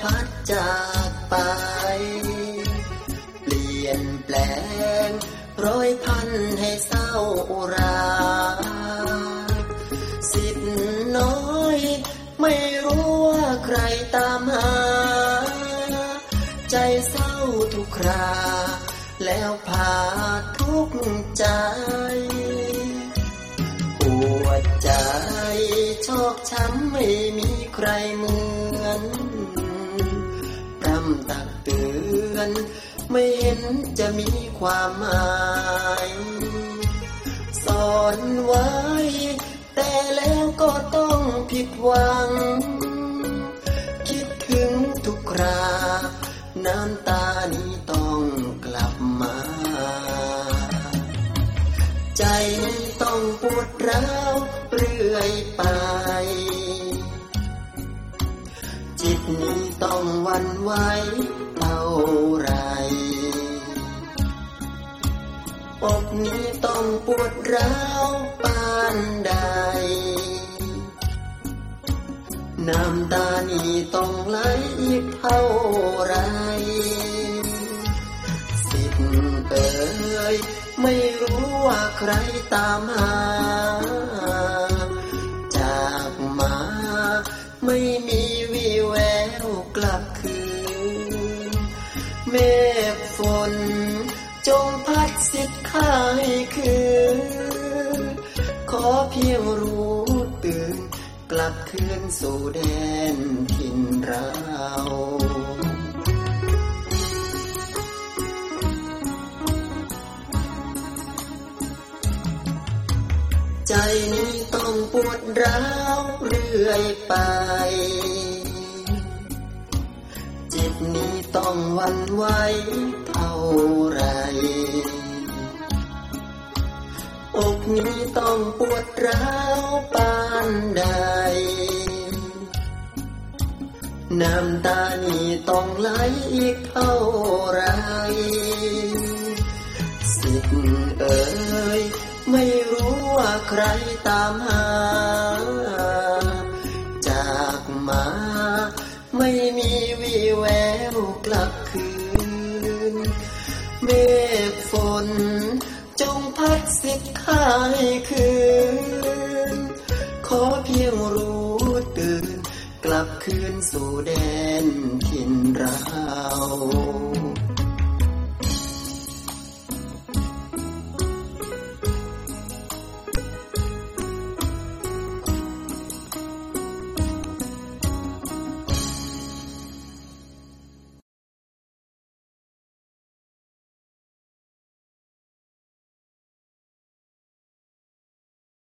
พัดจากไป เปลี่ยนแปลงร้อยพันให้เศร้าราสิทธิ์น้อย ไม่รู้ว่าใครตามหา ใจเศร้าทุกครา แล้วพาทุกใจปวดใจชอกช้ำไม่มีใครมือำตักเตือน ไม่เห็นจะมีความหมายสอนไว้ แต่แล้วก็ต้องผิดหวัง คิดถึงทุกครา น้ำตานี้ต้องกลับมา ใจต้องปวดร้าวเรื่อยไป จิตนี้ต้องวันไหวเท่าไรอกนี้ต้องปวดร้าวปานใด น้ำตานี้ต้องไหลเท่าไร สิทธิ์เอ่ยไม่รู้ว่าใครตามหา เมฆฝน จงพัดสิทธิ์ข้าให้คืน ขอเพียงรู้ตื่น กลับคืนสู่แดนถิ่นเราใจนี้ต้องปวดร้าวเรื่อยไป จิตนี้ต้องวันไหวเท่าไรอกนี้ต้องปวดร้าวปานใด น้ำตานี้ต้องไหลอีกเท่าไรสิทธิ์เอ่ยไม่รู้ว่าใครตามหา จากมาไม่มี แววกลับคืน เมฆฝน จงพัดสิทธิ์ข้าให้คืน ขอเพียงรู้ตื่น กลับคืนสู่แดนถิ่นเรา